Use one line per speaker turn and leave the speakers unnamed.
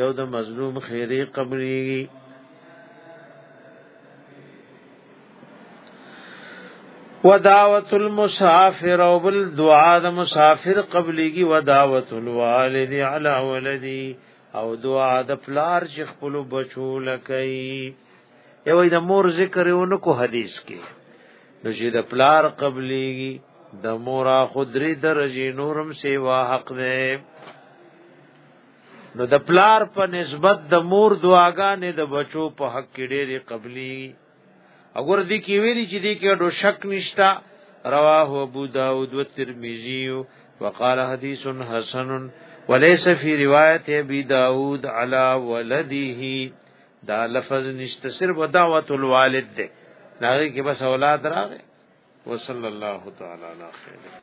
یو د مظلوم خیره قبلېږي ودعوت المسافر او بل دعا د مسافر قبلېږي ودعوت الوالد علی ولدی او دعا د پلار چې خپل بچو لکئی یو د مور ذکر یو نو کو حدیث کې نو چې د پلار قبلېږي د مورا خدری درجه نورم سیوا حق نه نو د پلار په نسبت د مور دعاګانې د بچو په حق کې ډېری قبلي اگر دې کې ویلي چې دې کې ډو شک نشتا رواه ابو داود و ترمذی وقال حدیث حسن وليس في روایت ابي داود على ولده دا لفظ نشته صرف دعوت الوالد ده ناغي کې بس اولاد راغې وصلی الله تعالی علیه